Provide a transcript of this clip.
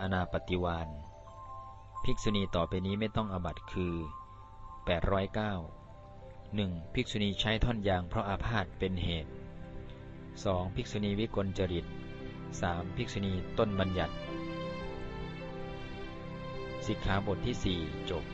อนาปฏิวานภิกษุณีต่อไปนี้ไม่ต้องอบัตคือ 809 1. ภิกษุณีใช้ท่อนยางเพราะอาพาธเป็นเหตุ 2. ภิกษุณีวิกลจริต 3. ภิกษุณีต้นบัญญัติสิกขาบทที่ 4 จบ